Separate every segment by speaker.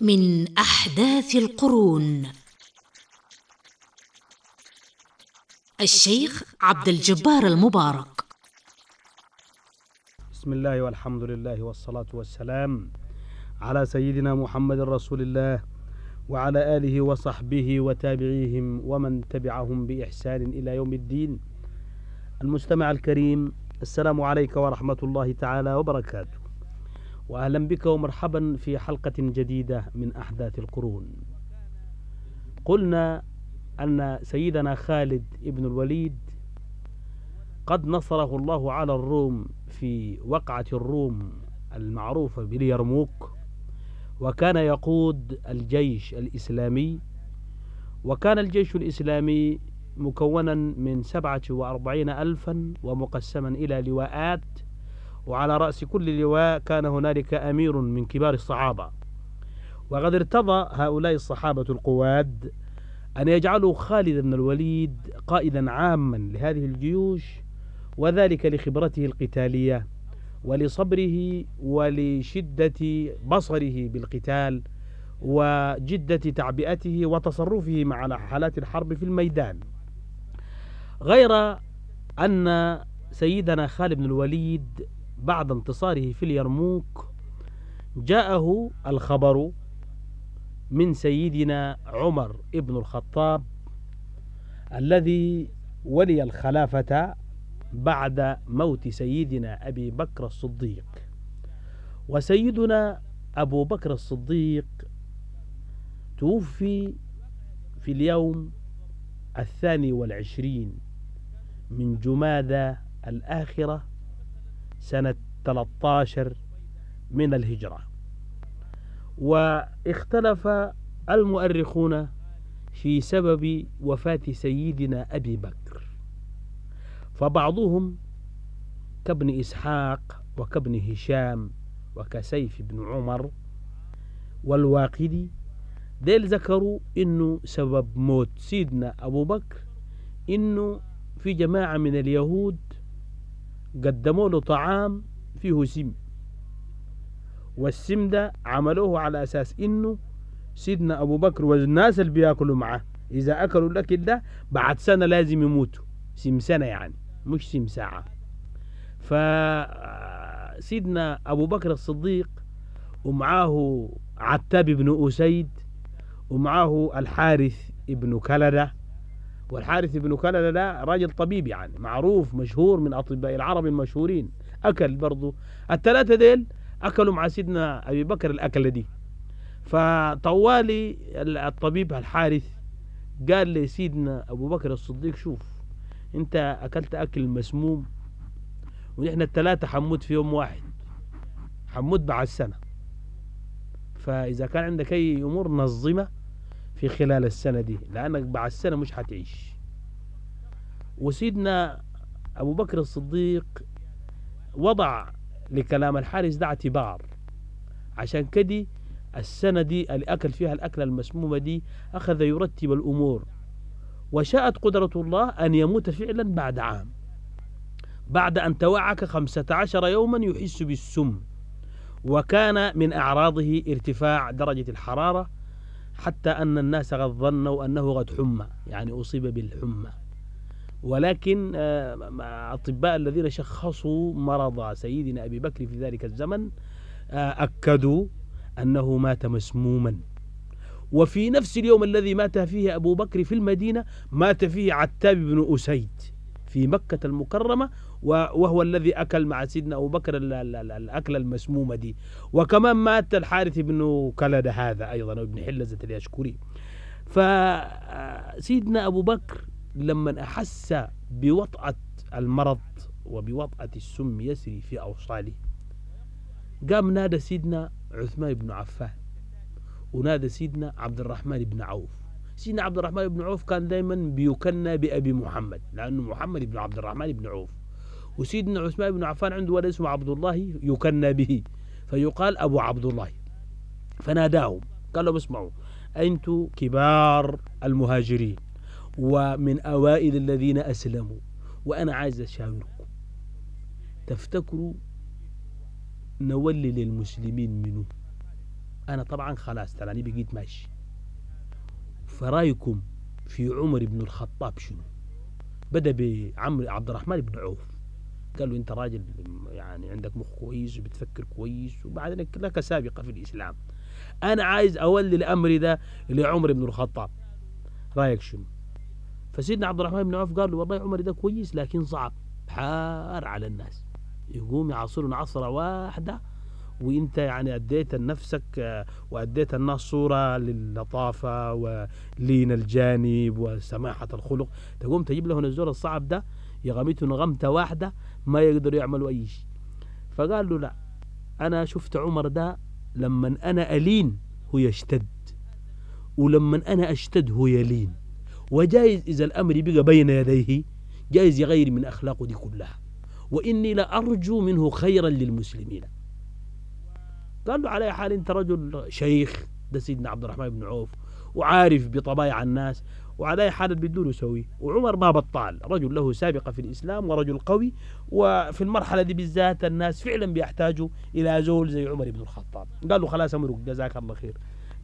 Speaker 1: من أحداث القرون. الشيخ عبد الجبار المبارك.
Speaker 2: بسم الله والحمد لله والصلاة والسلام على سيدنا محمد رسول الله وعلى آله وصحبه وتابعيهم ومن تبعهم بإحسان إلى يوم الدين. المستمع الكريم السلام عليك ورحمة الله تعالى وبركاته. وأهلا بك ومرحبا في حلقة جديدة من أحداث القرون. قلنا أن سيدنا خالد ابن الوليد قد نصره الله على الروم في وقعة الروم المعروفة باليرموك وكان يقود الجيش الإسلامي وكان الجيش الإسلامي مكونا من سبعة وأربعين ألفا ومقسما إلى لواءات وعلى رأس كل لواء كان هنالك أمير من كبار الصحابة. وقد ارتضى هؤلاء الصحابة القواد أن يجعلوا خالد بن الوليد قائدا عاما لهذه الجيوش وذلك لخبرته القتالية ولصبره ولشدة بصره بالقتال وجدة تعبئته وتصرفه مع حالات الحرب في الميدان. غير أن سيدنا خالد بن الوليد بعد انتصاره في اليرموك جاءه الخبر من سيدنا عمر ابن الخطاب الذي ولي الخلافة بعد موت سيدنا أبي بكر الصديق. وسيدنا أبو بكر الصديق توفي في اليوم الثاني والعشرين من جمادى الآخرة سنة 13 من الهجرة. واختلف المؤرخون في سبب وفاة سيدنا أبي بكر فبعضهم كابن إسحاق وكابن هشام وكسيف بن عمر والواقدي ديل ذكروا إنه سبب موت سيدنا أبو بكر إنه في جماعة من اليهود قدموا له طعام فيه سم. والسم ده عملوه على أساس إنه سيدنا أبو بكر والناس اللي بياكلوا معاه إذا أكلوا الأكل ده بعد سنة لازم يموتوا. سم سنة يعني مش سم ساعة. فسيدنا أبو بكر الصديق ومعاه عتاب بن أسيد ومعاه الحارث ابن كلدة والحارث بن كلدة ده راجل طبيب يعني معروف مشهور من أطباء العرب المشهورين. أكل برضو. الثلاثة ديل أكلوا مع سيدنا أبي بكر الأكلة دي. فطوالي الطبيب الحارث قال لسيدنا أبو بكر الصديق شوف أنت أكلت أكل مسموم ونحن الثلاثة حموت في يوم واحد حموت بعد سنة. فإذا كان عندك أي أمور نظمة في خلال السنة دي لأنك بعد السنة مش حتعيش. وسيدنا أبو بكر الصديق وضع لكلام الحارس ده اعتبار. عشان كده السنة دي اللي أكل فيها الأكلة المسمومة دي أخذ يرتب الأمور. وشاءت قدرة الله أن يموت فعلا بعد عام. بعد أن توعك خمسة عشر يوما يحس بالسم. وكان من أعراضه ارتفاع درجة الحرارة حتى أن الناس قد ظنوا أنه قد حمى يعني أصيب بالحمى. ولكن الأطباء الذين شخصوا مرض سيدنا أبي بكر في ذلك الزمن أكدوا أنه مات مسموما. وفي نفس اليوم الذي مات فيه أبو بكر في المدينة مات فيه عتاب بن أسيد في مكة المكرمة وهو الذي أكل مع سيدنا أبو بكر الأكلة المسمومة دي. وكمان مات الحارث بن كلد هذا أيضا ابن حلزة اليشكري. فسيدنا أبو بكر لما أحس بوطأة المرض وبوطأة السم يسري في أوصاله قام نادى سيدنا عثمان بن عفان ونادى سيدنا عبد الرحمن بن عوف. سيدنا عبد الرحمن بن عوف كان دائما بيكنى بأبي محمد لأنه محمد بن عبد الرحمن بن عوف. وسيدنا عثمان بن عفان عنده ولد اسمه عبد الله يكنى به. فيقال أبو عبد الله. فناداهم. قال لهم اسمعوا أنتم كبار المهاجرين ومن أوائل الذين أسلموا وأنا عايز أشاوركم. تفتكروا نولي للمسلمين منه أنا طبعا خلاص تراني بقيت ماشي. فرأيكم في عمر بن الخطاب شنو؟ بدأ بعمر عبد الرحمن بن عوف. قال له أنت راجل يعني عندك مخ كويس وبتفكر كويس وبعدين لك سابقة في الإسلام. أنا عايز أولي الأمر ده لعمر بن الخطاب. رأيك شنو؟ فسيدنا عبد الرحمن بن عوف قال له والله عمر ده كويس لكن صعب. حار على الناس. يقوم يعصرون عصرة واحدة وإنت يعني أديت لنفسك آه، وأديت الناس صورة للطافة ولين الجانب وسماحة الخلق. تقوم تجيب لهم الزول الصعب ده يغمته نغمتة واحدة ما يقدروا يعملوا أي شيء. فقال له لا أنا شفت عمر ده لما أنا ألين هو يشتد ولما أنا أشتد هو يلين. وجايز إذا الأمر بقى بين يديه جايز يغير من أخلاقه دي كلها. وإني لأرجو منه خيرا للمسلمين. قال له على حال أنت رجل شيخ ده سيدنا عبد الرحمن بن عوف وعارف بطبايع الناس وعلى أي حال بدون يسوي وعمر ما بطال. رجل له سابقة في الإسلام ورجل قوي وفي المرحلة دي بالذات الناس فعلا بيحتاجوا إلى زول زي عمر بن الخطاب. قال له خلاص أمرك جزاك الله خير.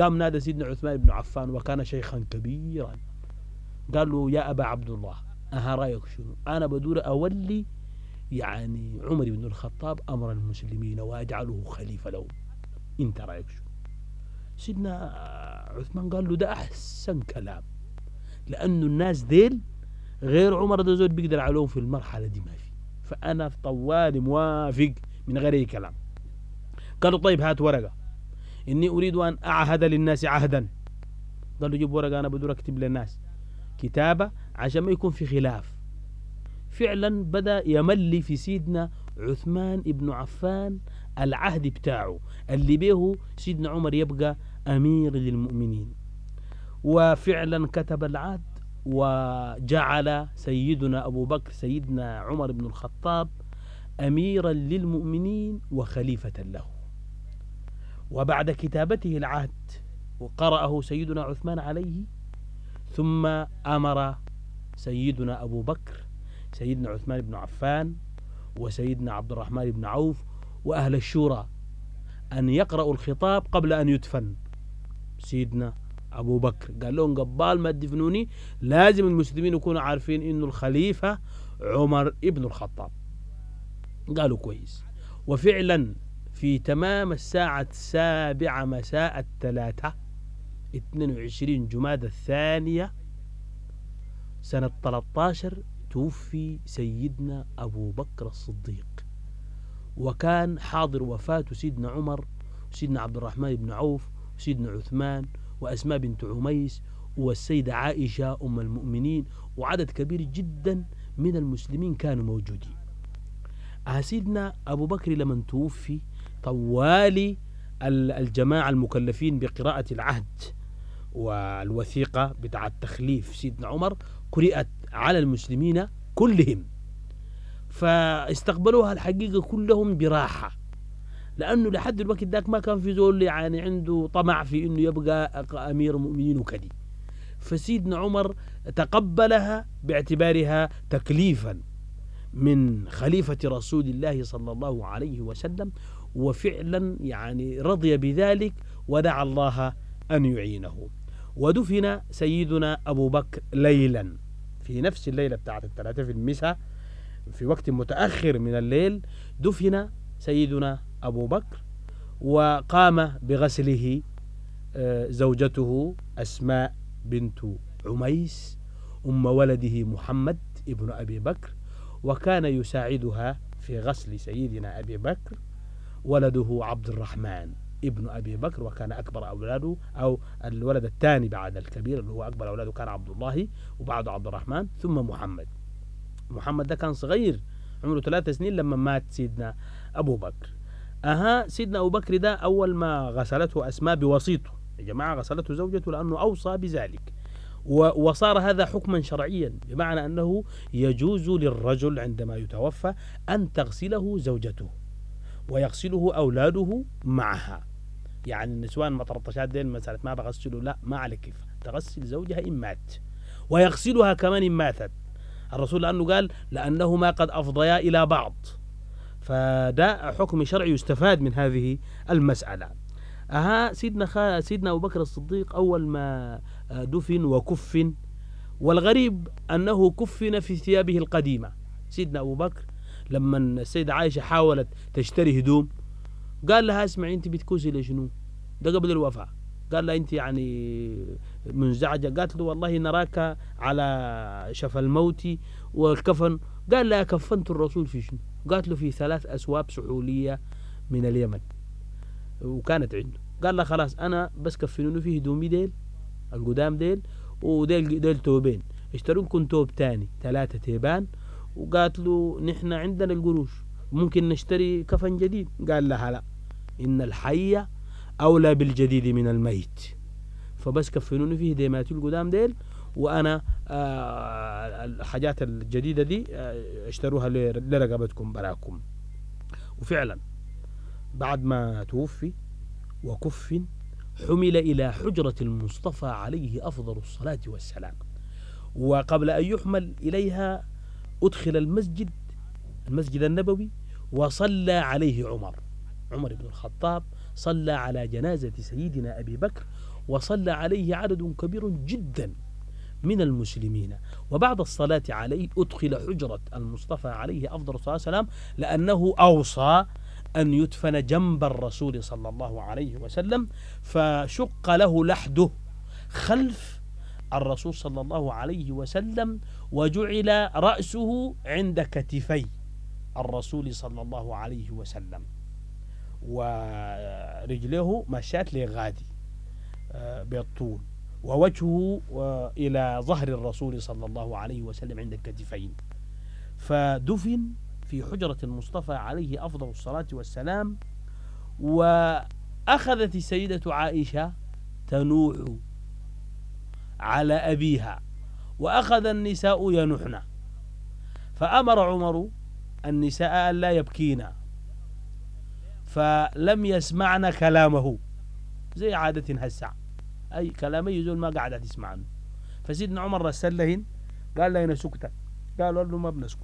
Speaker 2: قام نادى سيدنا عثمان بن عفان وكان شيخا كبيرا. قال له يا أبا عبد الله أها رأيك شنو؟ أنا بدور أولي يعني عمر بن الخطاب أمر المسلمين وأجعله خليفة لهم. أنت رأيك شنو؟ سيدنا عثمان قال له ده أحسن كلام. لأنه الناس ديل غير عمر ده زول بيقدر عليهم في المرحلة دي ما في. فأنا طوالي موافق من غير أي كلام. قالوا طيب هات ورقة. إني أريد أن أعهد للناس عهدا. قالوا جيب ورقة أنا بدور أكتب للناس. كتابة عشان ما يكون في خلاف. فعلا بدأ يملي في سيدنا عثمان ابن عفان العهد بتاعه. اللي به سيدنا عمر يبقى أمير للمؤمنين. وفعلا كتب العهد وجعل سيدنا أبو بكر سيدنا عمر بن الخطاب أميرا للمؤمنين وخليفة له. وبعد كتابته العهد وقرأه سيدنا عثمان عليه ثم أمر سيدنا أبو بكر سيدنا عثمان بن عفان وسيدنا عبد الرحمن بن عوف وأهل الشورى أن يقرأوا الخطاب قبل أن يدفن. سيدنا أبو بكر. قال لهم قبال ما تدفنوني لازم المسلمين يكونوا عارفين إنه الخليفة عمر ابن الخطاب. قالوا كويس. وفعلا في تمام الساعة السابعة مساء الثلاثة 22 جماد الثانية سنة 13 توفي سيدنا أبو بكر الصديق. وكان حاضر وفاة سيدنا عمر وسيدنا عبد الرحمن بن عوف وسيدنا عثمان وأسماء بنت عميس والسيدة عائشة أم المؤمنين وعدد كبير جدا من المسلمين كانوا موجودين. سيدنا أبو بكر لمن توفي طوالي الجماعة المكلفين بقراءة العهد والوثيقة بتاع التخليف سيدنا عمر قرأت على المسلمين كلهم فاستقبلوها الحقيقة كلهم براحة. لأنه لحد الوقت ذاك ما كان في زول يعني عنده طمع في أنه يبقى أمير المؤمنين وكذي. فسيدنا عمر تقبلها باعتبارها تكليفا من خليفة رسول الله صلى الله عليه وسلم وفعلا يعني رضي بذلك ودعا الله أن يعينه. ودفن سيدنا أبو بكر ليلا. في نفس الليلة بتاعت الثلاثة في المساء في وقت متأخر من الليل دفن سيدنا أبو بكر وقام بغسله آه، زوجته أسماء بنت عميس أم ولده محمد ابن أبي بكر وكان يساعدها في غسل سيدنا أبي بكر ولده عبد الرحمن ابن أبي بكر وكان أكبر أولاده أو الولد الثاني بعد الكبير اللي هو أكبر أولاده كان عبد الله وبعده عبد الرحمن ثم محمد. محمد ده كان صغير عمره ثلاثة سنين لما مات سيدنا أبو بكر. أها سيدنا أبو بكر ده أول ما غسلته أسماء بوسيطه يا جماعة غسلته زوجته لأنه أوصى بذلك. وصار هذا حكما شرعيا بمعنى أنه يجوز للرجل عندما يتوفى أن تغسله زوجته ويغسله أولاده معها. يعني النسوان ما ترطشات دين مسألة ما بغسله؟ لا ما عليك كيف. تغسل زوجها إن مات. ويغسلها كمان إن ماتت. الرسول لأنه قال لأنهما قد أفضيا إلى بعض. فده حكم شرعي يستفاد من هذه المسألة. أها سيدنا خا سيدنا أبو بكر الصديق أول ما آه، دفن وكفن والغريب أنه كفن في ثيابه القديمة. سيدنا أبو بكر لما السيدة عائشة حاولت تشتري هدوم قال لها اسمعي أنت بتكوسي لشنو ده قبل الوفاة. قال لها أنت يعني منزعجة. قالت له والله نراك على شفا الموت والكفن. قال لها كفنت الرسول في شنو؟ قالت له في ثلاث أثواب سحولية من اليمن. وكانت عنده. قال لها خلاص أنا بس كفنوني في هدومي ديل القدام ديل وديل ديل توبين. اشتروا لكم توب تاني ثلاثة تيبان. وقالت له نحن عندنا القروش ممكن نشتري كفن جديد. قال لها لا إن الحي أولى بالجديد من الميت. فبس كفنوني في هديماتي القدام ديل وأنا آه الحاجات الجديدة دي آه اشتروها لرقبتكم براكم. وفعلا بعد ما توفي وكفن حمل إلى حجرة المصطفى عليه أفضل الصلاة والسلام. وقبل أن يحمل إليها أدخل المسجد المسجد النبوي وصلى عليه عمر. عمر بن الخطاب صلى على جنازة سيدنا أبي بكر وصلى عليه عدد كبير جدا. من المسلمين. وبعد الصلاة عليه أدخل حجرة المصطفى عليه أفضل الصلاة والسلام لأنه أوصى أن يدفن جنب الرسول صلى الله عليه وسلم فشق له لحده خلف الرسول صلى الله عليه وسلم وجعل رأسه عند كتفي الرسول صلى الله عليه وسلم ورجله مشات لغادي آه، بالطول. ووجهه آه، إلى ظهر الرسول صلى الله عليه وسلم عند الكتفين. فدفن في حجرة المصطفى عليه أفضل الصلاة والسلام وأخذت السيدة عائشة تنوح على أبيها وأخذ النساء ينحن. فأمر عمر النساء أن لا يبكين. فلم يسمعن كلامه زي عادة هسع أي كلام يزول ما قاعدة تسمع عنه. فسيدنا عمر رسل لهن قال لهن سكتة قالوا له ما بنسكت.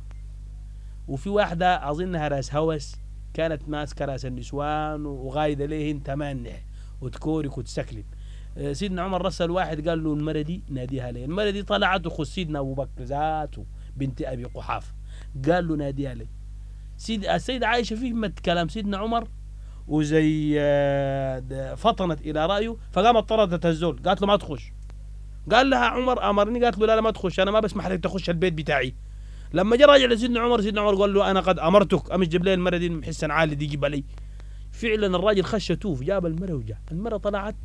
Speaker 2: وفي واحدة أظنها راس هوس كانت ماسكة راس النسوان وغايدة ليهن تمانح وتكورك وتسكلم. آه، سيدنا عمر رسل واحد قال له المرة دي ناديها لي المرة دي طلعت وخذ سيدنا أبو بكر ذاته بنت أبي قحافة. قال له ناديها لي سيد السيدة عائشة فهمت كلام سيدنا عمر وزي آه، فطنت إلى رأيه فقامت طردت الزول قالت له ما تخش. قال لها عمر أمرني قالت له لا لا ما تخش أنا ما بسمح لك تخش البيت بتاعي. لما جاء راجع لسيدنا عمر سيدنا عمر قال له أنا قد أمرتك. أمش جيب لي المرة دي حسن عالي دي جيب علي فعلا الراجل خش توف جاب المرة وجاء. المرة طلعت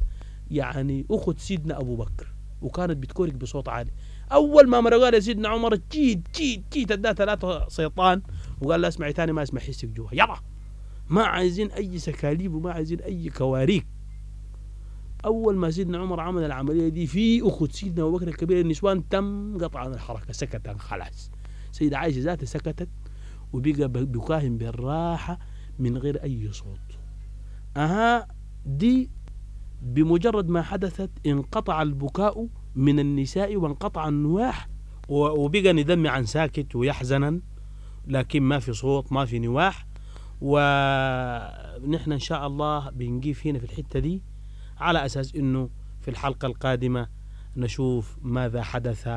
Speaker 2: يعني أخت سيدنا أبو بكر وكانت بتكورك بصوت عالي. أول ما مرة قال سيدنا عمر جيت جيت جيت اداه ثلاثة سيطان وقال لا اسمعي تاني ما أسمع حسك جوا. يلا. ما عايزين أي سكاليب وما عايزين أي كواريك. أول ما سيدنا عمر عمل العملية دي في أخت سيدنا أبو بكر الكبير النسوان تم قطع عن الحركة سكت خلاص. سيدة عائشة ذاتها سكتت وبقى بكاهم بالراحة من غير أي صوت. أها دي بمجرد ما حدثت انقطع البكاء من النساء وانقطع النواح وبقى ندمع عن ساكت ويحزنا لكن ما في صوت ما في نواح. ونحن إن شاء الله بنقيف هنا في الحتة دي على أساس إنه في الحلقة القادمة نشوف ماذا حدث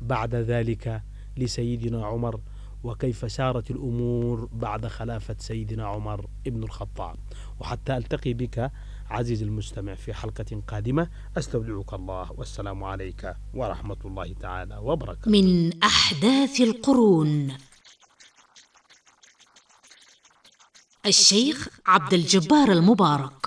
Speaker 2: بعد ذلك لسيدنا عمر وكيف سارت الأمور بعد خلافة سيدنا عمر ابن الخطاب. وحتى ألتقي بك عزيزي المستمع في حلقة قادمة أستودعك الله. والسلام عليك ورحمة الله تعالى وبركاته.
Speaker 1: من أحداث القرون. الشيخ عبد الجبار المبارك.